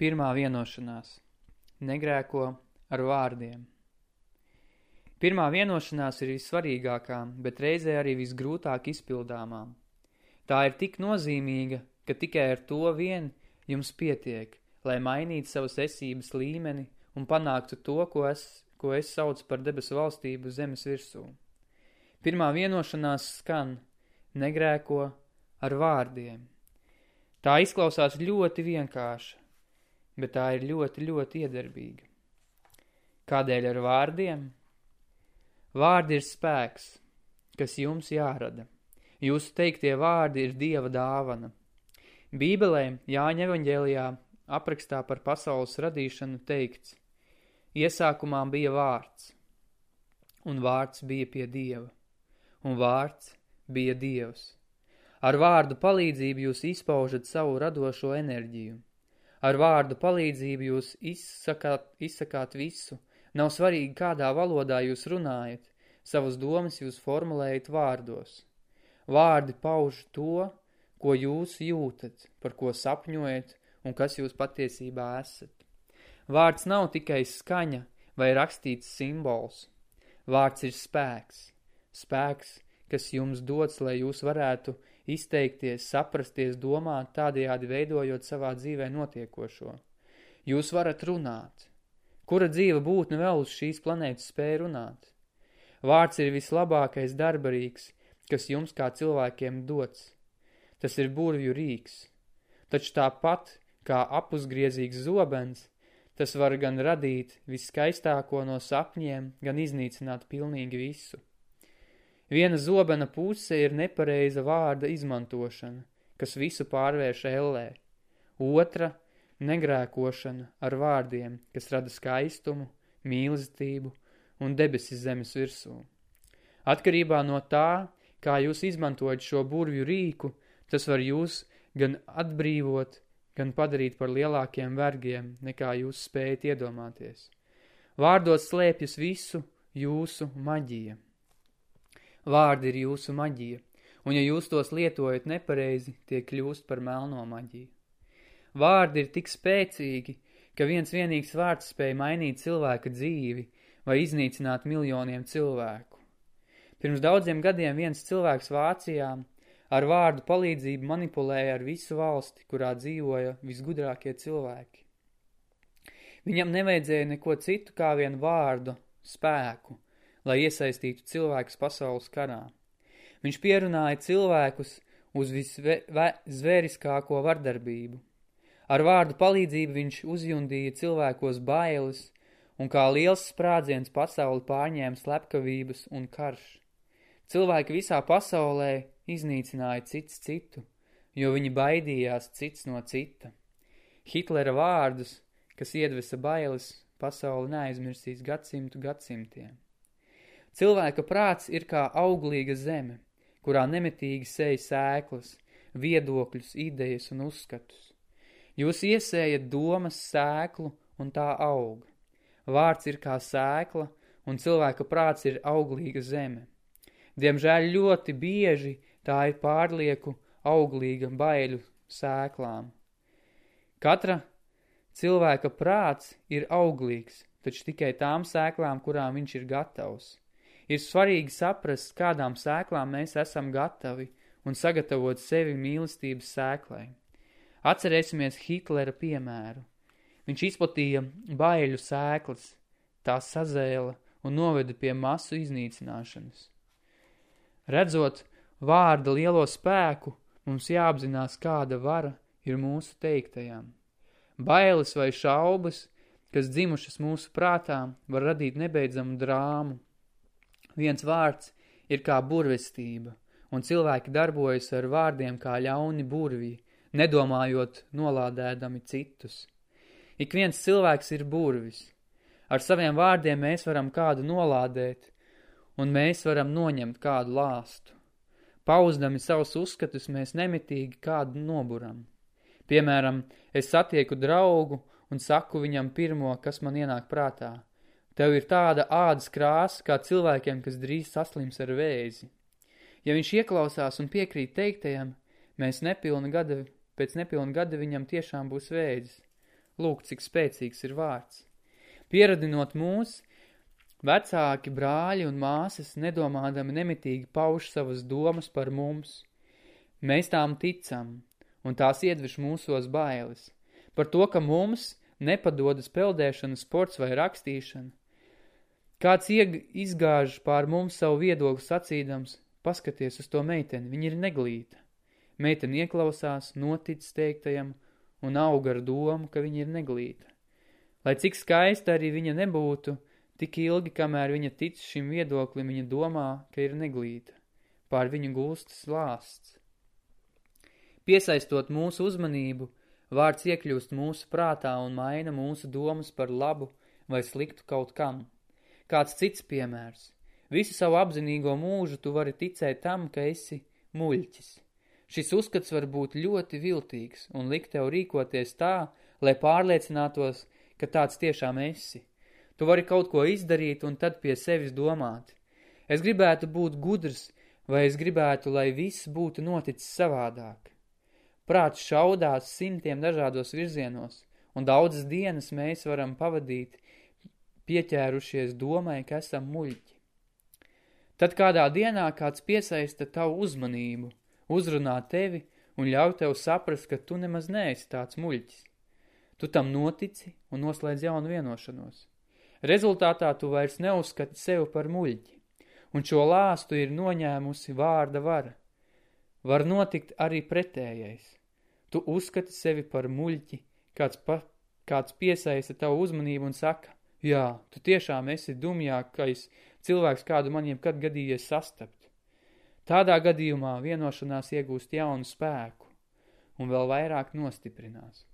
Pirmā vienošanās. Negrēko ar vārdiem. Pirmā vienošanās ir vissvarīgākā, bet reizē arī visgrūtāk izpildāmā. Tā ir tik nozīmīga, ka tikai ar to vien jums pietiek, lai mainītu savas esības līmeni un panāktu to, ko es, ko es saucu par debesu valstību zemes virsū. Pirmā vienošanās skan – negrēko ar vārdiem. Tā izklausās ļoti vienkārša, bet tā ir ļoti, ļoti iedarbīga. Kādēļ ar vārdiem? Vārdi ir spēks, kas jums jārada. Jūsu teiktie vārdi ir Dieva dāvana. Bībelē Jāņa evaņģēlijā aprakstā par pasaules radīšanu teikts Iesākumā bija vārds, un vārds bija pie Dieva, un vārds bija Dievs. Ar vārdu palīdzību jūs izpaužat savu radošo enerģiju. Ar vārdu palīdzību jūs izsakāt, izsakāt visu. Nav svarīgi, kādā valodā jūs runājat. Savas domas jūs formulējat vārdos. Vārdi pauž to, ko jūs jūtat, par ko sapņojat un kas jūs patiesībā esat. Vārds nav tikai skaņa vai rakstīts simbols. Vārds ir spēks. Spēks, kas jums dots, lai jūs varētu izteikties, saprasties, domāt, tādējādi veidojot savā dzīvē notiekošo. Jūs varat runāt. Kura dzīva būtne vēl uz šīs planētas spēja runāt? Vārds ir vislabākais darbarīgs, kas jums kā cilvēkiem dots. Tas ir burvju rīks. Taču tāpat, kā apusgriezīgs zobens, tas var gan radīt viskaistāko no sapņiem, gan iznīcināt pilnīgi visu. Viena zobena puse ir nepareiza vārda izmantošana, kas visu pārvērš ellē. Otra – negrēkošana ar vārdiem, kas rada skaistumu, mīlestību un debesis zemes virsū. Atkarībā no tā, kā jūs izmantojat šo burvju rīku, tas var jūs gan atbrīvot, gan padarīt par lielākiem vergiem, nekā jūs spējat iedomāties. Vārdos slēpjas visu jūsu maģija. Vārdi ir jūsu maģija, un ja jūs tos lietojat nepareizi, tie kļūst par melno maģiju. Vārdi ir tik spēcīgi, ka viens vienīgs vārds spēja mainīt cilvēka dzīvi vai iznīcināt miljoniem cilvēku. Pirms daudziem gadiem viens cilvēks Vācijā ar vārdu palīdzību manipulēja ar visu valsti, kurā dzīvoja visgudrākie cilvēki. Viņam nevajadzēja neko citu kā vien vārdu, spēku – lai iesaistītu cilvēkus pasaules karā. Viņš pierunāja cilvēkus uz visvēriskāko vardarbību. Ar vārdu palīdzību viņš uzjundīja cilvēkos bailes, un kā liels sprādziens pasauli pārņēma slepkavības un karš. Cilvēki visā pasaulē iznīcināja cits citu, jo viņi baidījās cits no cita. Hitlera vārdus, kas iedvesa bailes, pasauli neaizmirsīs gadsimtu gadsimtiem. Cilvēka prāts ir kā auglīga zeme, kurā nemitīgi sēj sēklas, viedokļus, idejas un uzskatus. Jūs iesējat domas sēklu un tā aug. Vārds ir kā sēkla un cilvēka prāts ir auglīga zeme. Diemžēl ļoti bieži tā ir pārlieku auglīga baiļu sēklām. Katra cilvēka prāts ir auglīgs, taču tikai tām sēklām, kurām viņš ir gatavs. Ir svarīgi saprast, kādām sēklām mēs esam gatavi un sagatavot sevi mīlestības sēklai. Atcerēsimies Hitlera piemēru. Viņš izplatīja baiļu sēklas, tās sazēla un noveda pie masu iznīcināšanas. Redzot vārda lielo spēku, mums jāapzinās, kāda vara ir mūsu teiktajām. Bailes vai šaubas, kas dzimušas mūsu prātām, var radīt nebeidzamu drāmu. Viens vārds ir kā burvestība, un cilvēki darbojas ar vārdiem kā ļauni burvji, nedomājot nolādēdami citus. Ik viens cilvēks ir burvis. Ar saviem vārdiem mēs varam kādu nolādēt, un mēs varam noņemt kādu lāstu. Pauzdami savus uzskatus mēs nemitīgi kādu noburam. Piemēram, es satieku draugu un saku viņam pirmo, kas man ienāk prātā – Tev ir tāda ādas krāsa, kā cilvēkiem, kas drīz saslims ar vēzi. Ja viņš ieklausās un piekrīt teiktajam, mēs nepilna gada, pēc nepilna gada viņam tiešām būs vēzis. Lūk, cik spēcīgs ir vārds. Pieradinot mūs, vecāki, brāļi un māsas nedomādami nemitīgi pauž savas domas par mums. Mēs tām ticam, un tās iedviš mūsos bailes. Par to, ka mums nepadodas peldēšana, sports vai rakstīšana. Kāds izgāž pār mums savu viedokli sacīdams, paskaties uz to meiteni, viņa ir neglīta. Meiteni ieklausās, notic teiktajam un auga ar domu, ka viņa ir neglīta. Lai cik skaista arī viņa nebūtu, tik ilgi, kamēr viņa tic šim viedoklim, viņa domā, ka ir neglīta. Pār viņu gulstas lāsts. Piesaistot mūsu uzmanību, vārds iekļūst mūsu prātā un maina mūsu domas par labu vai sliktu kaut kam. Kāds cits piemērs. Visu savu apzinīgo mūžu tu vari ticēt tam, ka esi muļķis. Šis uzskats var būt ļoti viltīgs un likt tev rīkoties tā, lai pārliecinātos, ka tāds tiešām esi. Tu vari kaut ko izdarīt un tad pie sevis domāt. Es gribētu būt gudrs, vai es gribētu, lai viss būtu noticis savādāk. Prāts šaudās simtiem dažādos virzienos, un daudzas dienas mēs varam pavadīt, pieķērušies domai, ka esam muļķi. Tad kādā dienā kāds piesaista tavu uzmanību, uzrunā tevi un ļauj tev saprast, ka tu nemaz neesi tāds muļķis. Tu tam notici un noslēdz jaunu vienošanos. Rezultātā tu vairs neuzskati sevi par muļķi, un šo lāstu ir noņēmusi vārda vara. Var notikt arī pretējais. Tu uzskati sevi par muļķi, kāds, pa, kāds piesaista tavu uzmanību un saka, jā, tu tiešām esi dumjākais cilvēks, kādu man jebkad gadījies sastapt. Tādā gadījumā vienošanās iegūst jaunu spēku un vēl vairāk nostiprinās.